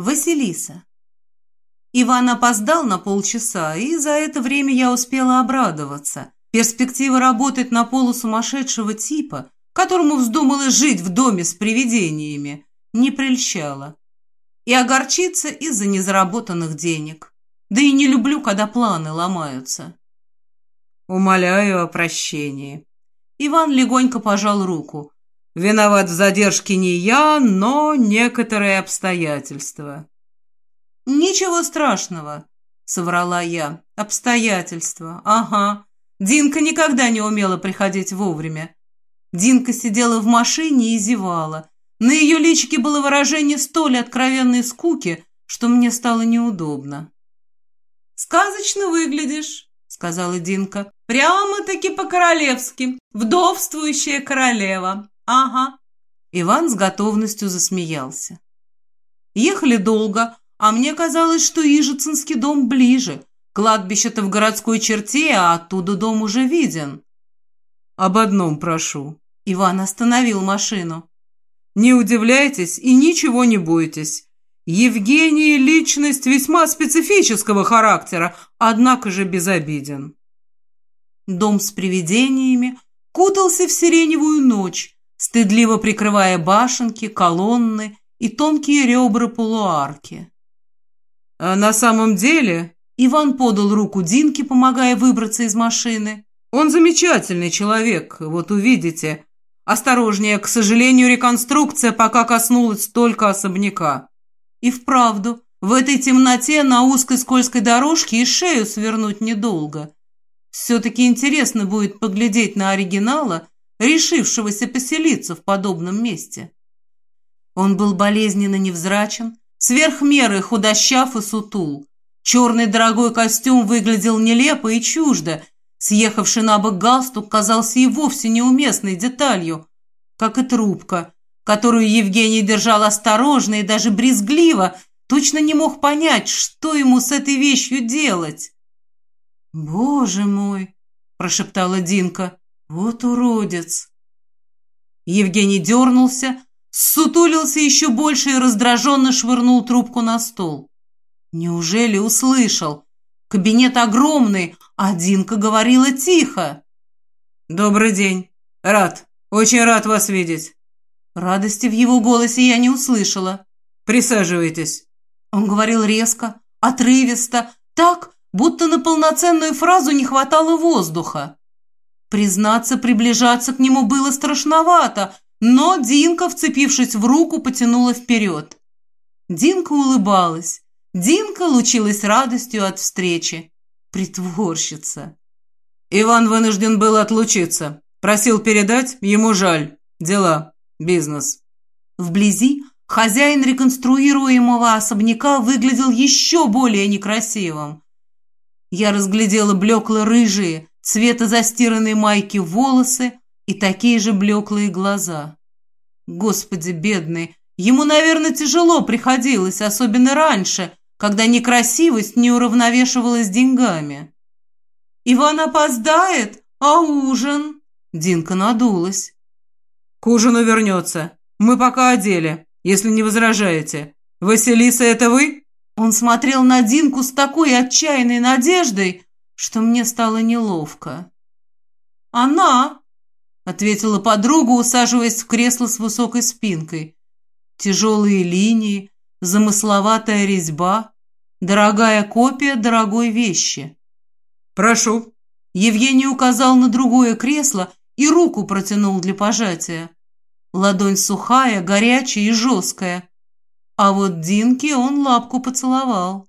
Василиса. Иван опоздал на полчаса, и за это время я успела обрадоваться. Перспектива работать на полусумасшедшего типа, которому вздумалось жить в доме с привидениями, не прельщала. И огорчиться из-за незаработанных денег. Да и не люблю, когда планы ломаются. Умоляю о прощении. Иван легонько пожал руку. Виноват в задержке не я, но некоторые обстоятельства. Ничего страшного, соврала я. Обстоятельства, ага. Динка никогда не умела приходить вовремя. Динка сидела в машине и зевала. На ее личике было выражение столь откровенной скуки, что мне стало неудобно. «Сказочно выглядишь», — сказала Динка. «Прямо-таки по-королевски. Вдовствующая королева. Ага». Иван с готовностью засмеялся. Ехали долго, а мне казалось, что Ижицинский дом ближе. Кладбище-то в городской черте, а оттуда дом уже виден. «Об одном прошу». Иван остановил машину. «Не удивляйтесь и ничего не бойтесь. Евгений – личность весьма специфического характера, однако же безобиден». Дом с привидениями кутался в сиреневую ночь, стыдливо прикрывая башенки, колонны и тонкие ребра полуарки. А на самом деле Иван подал руку Динке, помогая выбраться из машины. Он замечательный человек, вот увидите. Осторожнее, к сожалению, реконструкция пока коснулась только особняка. И вправду, в этой темноте на узкой скользкой дорожке и шею свернуть недолго. Все-таки интересно будет поглядеть на оригинала, решившегося поселиться в подобном месте. Он был болезненно невзрачен, сверх меры худощав и сутул. Черный дорогой костюм выглядел нелепо и чуждо, съехавший на бок галстук казался и вовсе неуместной деталью, как и трубка, которую Евгений держал осторожно и даже брезгливо, точно не мог понять, что ему с этой вещью делать. «Боже мой!» – прошептала Динка. «Вот уродец!» Евгений дернулся, сутулился еще больше и раздраженно швырнул трубку на стол. Неужели услышал? Кабинет огромный, а Динка говорила тихо. «Добрый день. Рад. Очень рад вас видеть». Радости в его голосе я не услышала. «Присаживайтесь». Он говорил резко, отрывисто, так, будто на полноценную фразу не хватало воздуха. Признаться, приближаться к нему было страшновато, но Динка, вцепившись в руку, потянула вперед. Динка улыбалась. Динка лучилась радостью от встречи. Притворщица. Иван вынужден был отлучиться. Просил передать, ему жаль. Дела, бизнес. Вблизи хозяин реконструируемого особняка выглядел еще более некрасивым. Я разглядела блекло-рыжие, цвета застиранной майки волосы и такие же блеклые глаза. Господи, бедный, ему, наверное, тяжело приходилось, особенно раньше, когда некрасивость не уравновешивалась деньгами. «Иван опоздает, а ужин?» Динка надулась. «К ужину вернется. Мы пока одели, если не возражаете. Василиса, это вы?» Он смотрел на Динку с такой отчаянной надеждой, что мне стало неловко. «Она!» — ответила подруга, усаживаясь в кресло с высокой спинкой. Тяжелые линии, замысловатая резьба, дорогая копия дорогой вещи. «Прошу». Евгений указал на другое кресло и руку протянул для пожатия. Ладонь сухая, горячая и жесткая. А вот Динке он лапку поцеловал.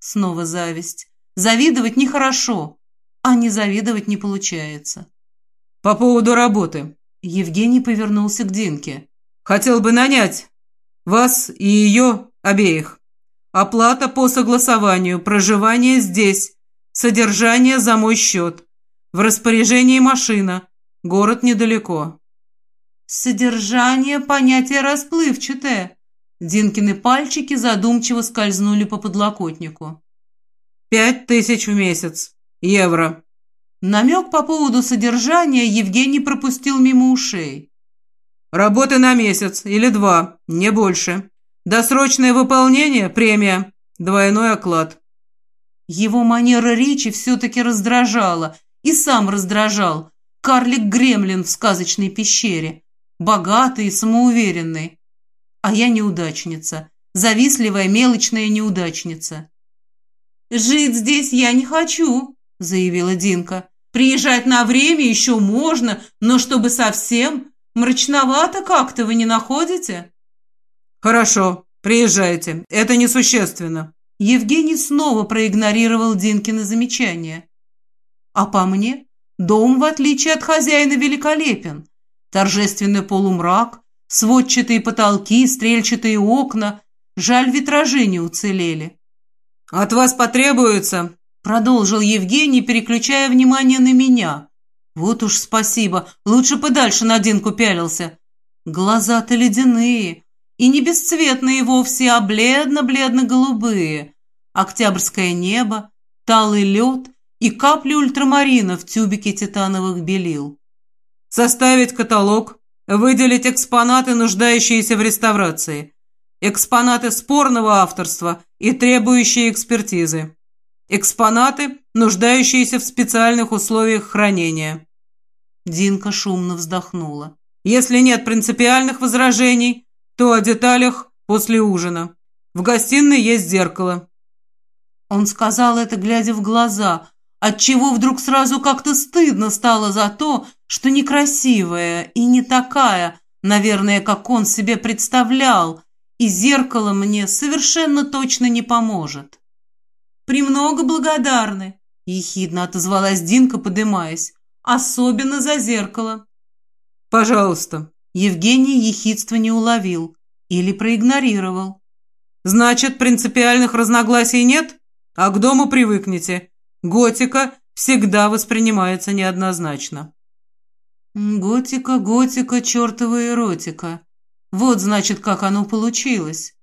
Снова зависть. Завидовать нехорошо, а не завидовать не получается. «По поводу работы». Евгений повернулся к Динке. «Хотел бы нанять вас и ее обеих. Оплата по согласованию, проживание здесь, содержание за мой счет. В распоряжении машина, город недалеко». «Содержание – понятие расплывчатое», Динкины пальчики задумчиво скользнули по подлокотнику. «Пять тысяч в месяц. Евро». Намек по поводу содержания Евгений пропустил мимо ушей. «Работы на месяц или два, не больше. Досрочное выполнение – премия, двойной оклад. Его манера речи все-таки раздражала, и сам раздражал. Карлик-гремлин в сказочной пещере. Богатый и самоуверенный. А я неудачница. Завистливая, мелочная неудачница. «Жить здесь я не хочу», — заявила Динка. «Приезжать на время еще можно, но чтобы совсем мрачновато как-то вы не находите?» «Хорошо, приезжайте. Это несущественно». Евгений снова проигнорировал Динкины замечание. «А по мне, дом, в отличие от хозяина, великолепен. Торжественный полумрак, сводчатые потолки, стрельчатые окна. Жаль, витражи не уцелели». «От вас потребуется», — продолжил Евгений, переключая внимание на меня. «Вот уж спасибо, лучше подальше на Динку пялился. Глаза-то ледяные, и не бесцветные вовсе, а бледно-бледно-голубые. Октябрьское небо, талый лед и капли ультрамарина в тюбике титановых белил. Составить каталог, выделить экспонаты, нуждающиеся в реставрации, экспонаты спорного авторства и требующие экспертизы, экспонаты, нуждающиеся в специальных условиях хранения. Динка шумно вздохнула. Если нет принципиальных возражений, то о деталях после ужина. В гостиной есть зеркало». Он сказал это, глядя в глаза, отчего вдруг сразу как-то стыдно стало за то, что некрасивая и не такая, наверное, как он себе представлял, и зеркало мне совершенно точно не поможет. «Премного благодарны», — ехидно отозвалась Динка, подымаясь, «особенно за зеркало». «Пожалуйста», Евгений ехидства не уловил или проигнорировал. «Значит, принципиальных разногласий нет? А к дому привыкнете. Готика всегда воспринимается неоднозначно». «Готика, готика, чертова эротика. Вот, значит, как оно получилось.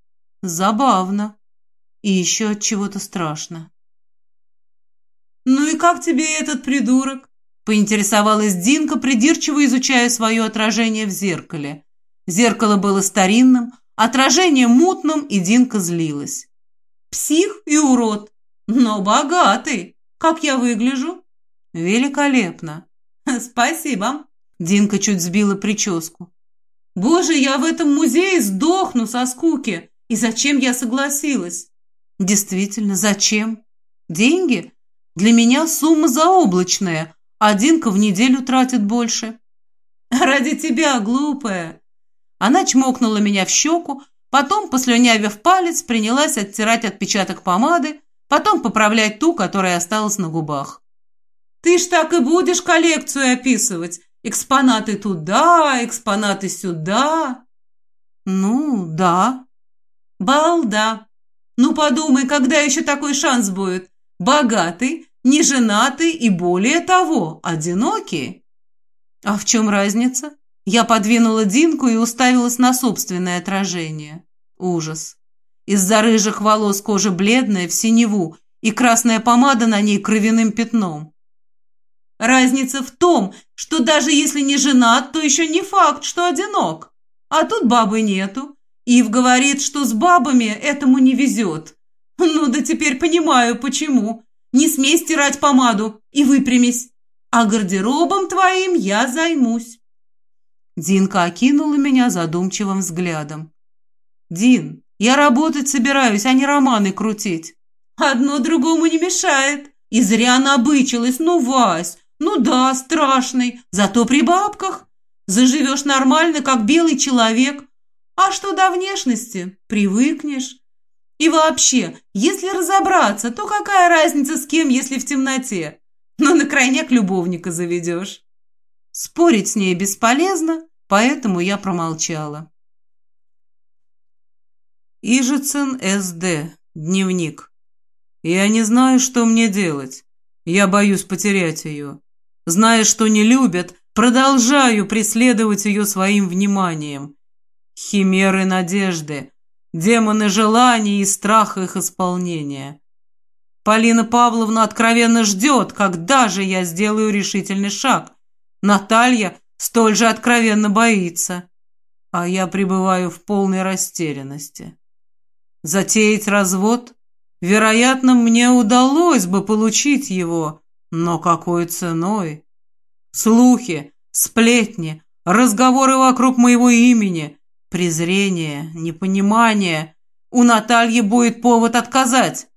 Забавно. И еще от чего-то страшно». «Ну и как тебе этот придурок?» Поинтересовалась Динка, придирчиво изучая свое отражение в зеркале. Зеркало было старинным, отражение мутным, и Динка злилась. «Псих и урод, но богатый. Как я выгляжу?» «Великолепно». «Спасибо». Динка чуть сбила прическу. «Боже, я в этом музее сдохну со скуки. И зачем я согласилась?» «Действительно, зачем? Деньги? Для меня сумма заоблачная, Одинка в неделю тратит больше. Ради тебя, глупая. Она чмокнула меня в щеку, потом, послюнявив палец, принялась оттирать отпечаток помады, потом поправлять ту, которая осталась на губах. Ты ж так и будешь коллекцию описывать. Экспонаты туда, экспонаты сюда. Ну, да. Балда. Ну, подумай, когда еще такой шанс будет? Богатый, не женаты и, более того, одиноки. А в чем разница? Я подвинула Динку и уставилась на собственное отражение. Ужас. Из-за рыжих волос кожа бледная, в синеву, и красная помада на ней кровяным пятном. Разница в том, что даже если не женат, то еще не факт, что одинок. А тут бабы нету. Ив говорит, что с бабами этому не везет. Ну да теперь понимаю, почему. Не смей стирать помаду и выпрямись. А гардеробом твоим я займусь. Динка окинула меня задумчивым взглядом. «Дин, я работать собираюсь, а не романы крутить». «Одно другому не мешает. И зря набычилась. Ну, Вась, ну да, страшный, зато при бабках. Заживешь нормально, как белый человек. А что до внешности? Привыкнешь. И вообще, если разобраться, то какая разница с кем, если в темноте? Но на крайняк любовника заведешь. Спорить с ней бесполезно, поэтому я промолчала. Ижицын С.Д. Дневник. Я не знаю, что мне делать. Я боюсь потерять ее. Зная, что не любят, продолжаю преследовать ее своим вниманием. Химеры надежды, демоны желаний и страха их исполнения. Полина Павловна откровенно ждет, когда же я сделаю решительный шаг. Наталья столь же откровенно боится, а я пребываю в полной растерянности. Затеять развод? Вероятно, мне удалось бы получить его, но какой ценой? Слухи, сплетни, разговоры вокруг моего имени, презрение, непонимание. У Натальи будет повод отказать.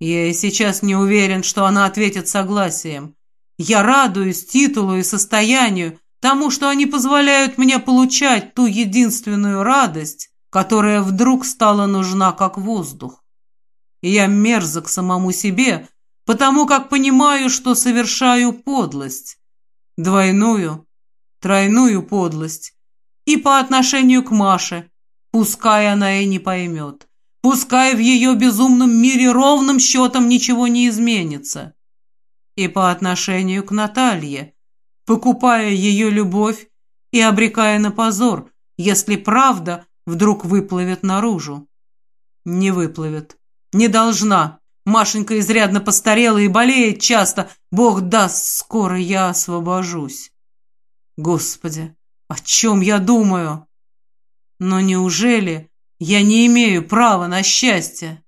Я и сейчас не уверен, что она ответит согласием. Я радуюсь титулу и состоянию, тому, что они позволяют мне получать ту единственную радость, которая вдруг стала нужна как воздух. Я мерзок самому себе, потому как понимаю, что совершаю подлость. Двойную, тройную подлость. И по отношению к Маше, пускай она и не поймет. Пускай в ее безумном мире ровным счетом ничего не изменится. И по отношению к Наталье, покупая ее любовь и обрекая на позор, если правда вдруг выплывет наружу. Не выплывет. Не должна. Машенька изрядно постарела и болеет часто. Бог даст, скоро я освобожусь. Господи, о чем я думаю? Но неужели я не имею права на счастье.